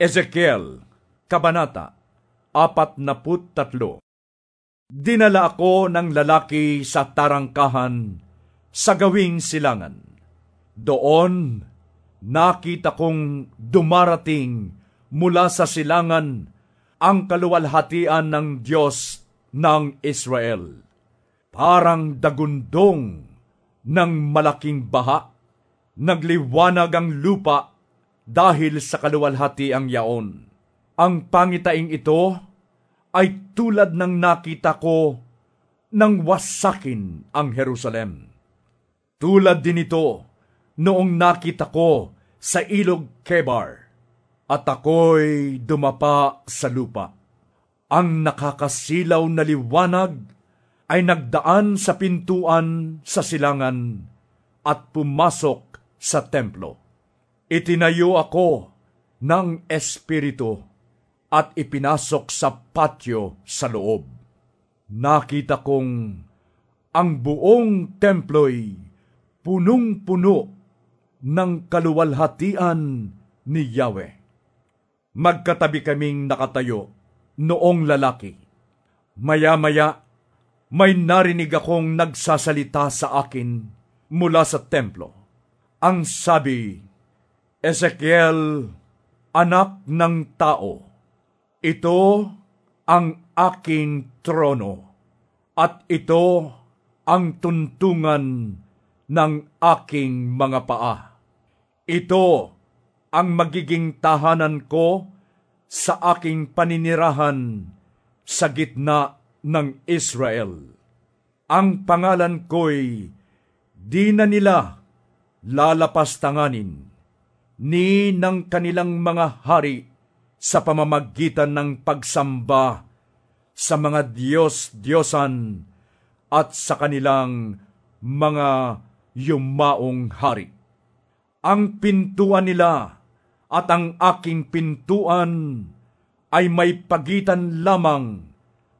Ezekiel, Kabanata, apat na tatlo. Dinala ako ng lalaki sa tarangkahan sa gawing silangan. Doon, nakita kong dumarating mula sa silangan ang kaluwalhatian ng Diyos ng Israel. Parang dagundong ng malaking baha, nagliwanag ang lupa dahil sa kaluwalhati ang yaon. Ang pangitaing ito ay tulad ng nakita ko nang wasakin ang Jerusalem. Tulad din ito noong nakita ko sa ilog Kebar at ako'y dumapa sa lupa. Ang nakakasilaw na liwanag ay nagdaan sa pintuan sa silangan at pumasok sa templo. Itinayo ako ng Espiritu at ipinasok sa patio sa loob. Nakita kong ang buong templo'y punong-puno ng kaluwalhatian ni Yahweh. Magkatabi kaming nakatayo noong lalaki. Maya-maya, may narinig akong nagsasalita sa akin mula sa templo. Ang sabi, Ezekiel, anak ng tao, ito ang aking trono, at ito ang tuntungan ng aking mga paa. Ito ang magiging tahanan ko sa aking paninirahan sa gitna ng Israel. Ang pangalan ko'y di na nila lalapastanganin, ni ng kanilang mga hari sa pamamagitan ng pagsamba sa mga Diyos-Diyosan at sa kanilang mga yumaong hari. Ang pintuan nila at ang aking pintuan ay may pagitan lamang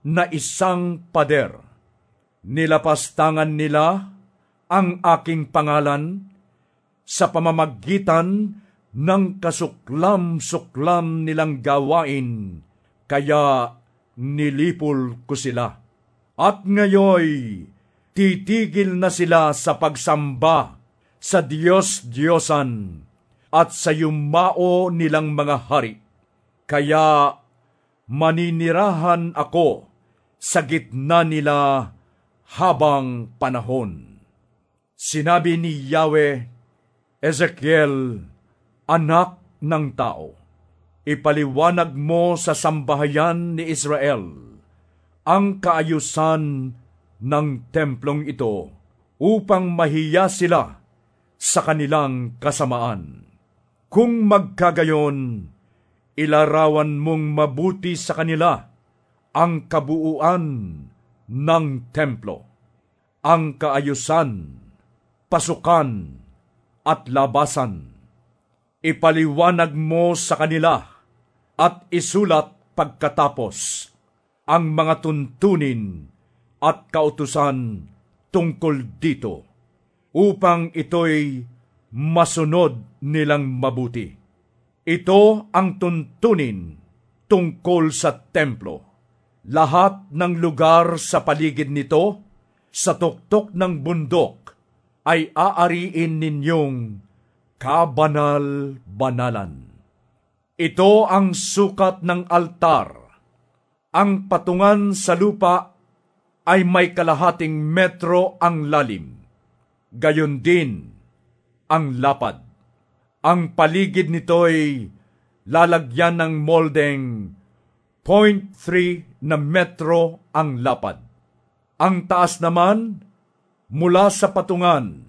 na isang pader. Nilapastangan nila ang aking pangalan sa pamamagitan ng kasuklam-suklam nilang gawain, kaya nilipol ko sila. At ngayoy, titigil na sila sa pagsamba sa Diyos-Diyosan at sa yumao nilang mga hari. Kaya maninirahan ako sa gitna nila habang panahon. Sinabi ni Yahweh, Ezekiel anak ng tao, ipaliwanag mo sa sambahayan ni Israel ang kaayusan ng templong ito upang mahiya sila sa kanilang kasamaan. Kung magkagayon, ilarawan mong mabuti sa kanila ang kabuuan ng templo, ang kaayusan, pasukan, at labasan ipaliwanag mo sa kanila at isulat pagkatapos ang mga tuntunin at kautusan tungkol dito upang ito'y masunod nilang mabuti. Ito ang tuntunin tungkol sa templo. Lahat ng lugar sa paligid nito, sa tuktok ng bundok, ay aariin ninyong kabanal-banalan. Ito ang sukat ng altar. Ang patungan sa lupa ay may kalahating metro ang lalim. Gayon din ang lapad. Ang paligid nito'y lalagyan ng moldeng 0.3 na metro ang lapad. Ang taas naman mula sa patungan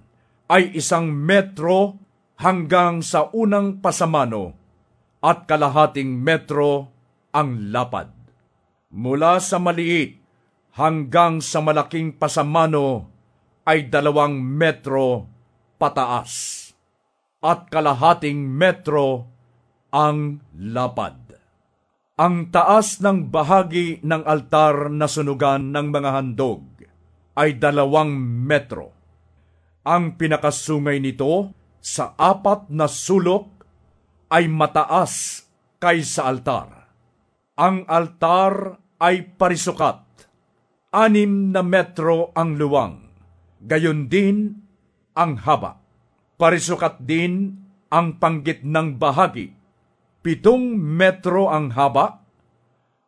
ay isang metro hanggang sa unang pasamano at kalahating metro ang lapad. Mula sa maliit hanggang sa malaking pasamano ay dalawang metro pataas at kalahating metro ang lapad. Ang taas ng bahagi ng altar na sunugan ng mga handog ay dalawang metro. Ang pinakasungay nito sa apat na sulok ay mataas kay sa altar. Ang altar ay parisukat. Anim na metro ang luwang. Gayon din ang haba. Parisukat din ang panggit ng bahagi. Pitong metro ang haba,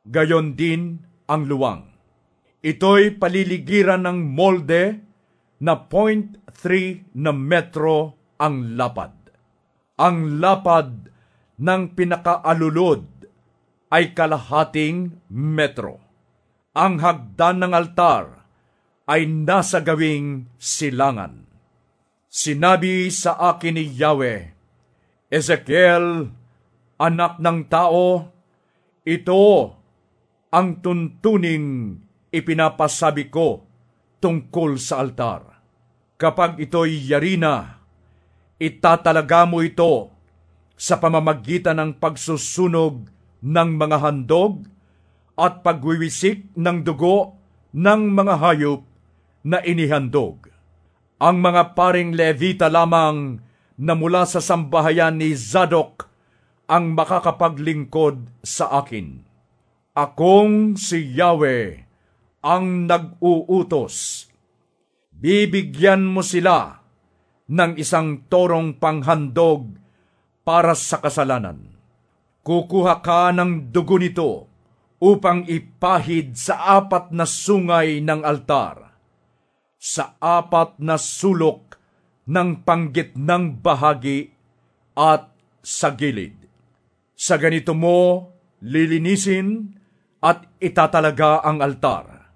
gayon din ang luwang. Ito'y paliligiran ng molde na 0.3 na metro ang lapad. Ang lapad ng pinakaalulod ay kalahating metro. Ang hagdan ng altar ay nasa gawing silangan. Sinabi sa akin ni Yahweh, Ezekiel, anak ng tao, ito ang tuntuning ipinapasabi ko tungkol sa altar. Kapag ito'y yari na, itatalaga mo ito sa pamamagitan ng pagsusunog ng mga handog at pagwiwisik ng dugo ng mga hayop na inihandog. Ang mga paring Levita lamang na mula sa sambahayan ni Zadok ang makakapaglingkod sa akin. Akong si Yahweh ang nag-uutos. Bibigyan mo sila ng isang torong panghandog para sa kasalanan. Kukuha ka ng dugo nito upang ipahid sa apat na sungay ng altar, sa apat na sulok ng panggit ng bahagi at sa gilid. Sa ganito mo lilinisin at itatalaga ang altar.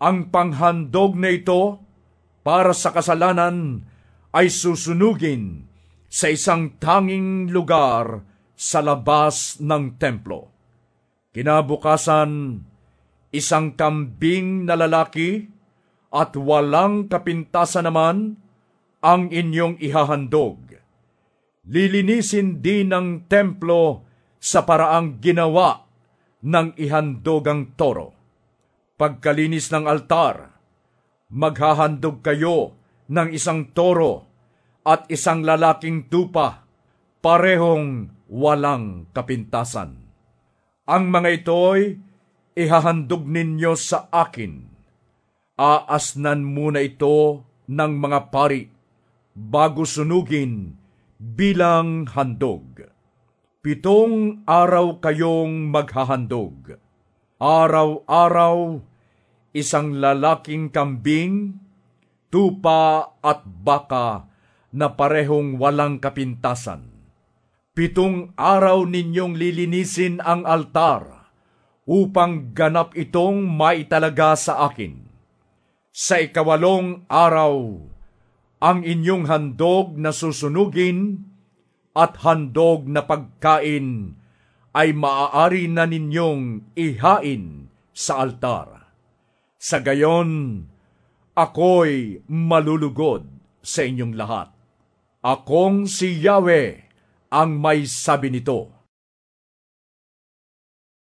Ang panghandog na ito para sa kasalanan ay susunugin sa isang tanging lugar sa labas ng templo. Kinabukasan, isang kambing na lalaki at walang kapintasan naman ang inyong ihahandog. Lilinisin din ng templo sa paraang ginawa ng ihandogang toro. Pagkalinis ng altar, maghahandog kayo ng isang toro at isang lalaking tupa, parehong walang kapintasan. Ang mga ito'y ihahandog ninyo sa akin. Aasnan muna ito ng mga pari bago sunugin bilang handog. Pitong araw kayong maghahandog. Araw-araw, isang lalaking kambing, tupa at baka na parehong walang kapintasan Pitong araw ninyong lilinisin ang altar upang ganap itong maitalaga sa akin. Sa ikawalong araw, ang inyong handog na susunugin at handog na pagkain ay maaari na ninyong ihain sa altar. Sa gayon, ako'y malulugod sa inyong lahat. Akong si Yahweh, ang may sabi nito.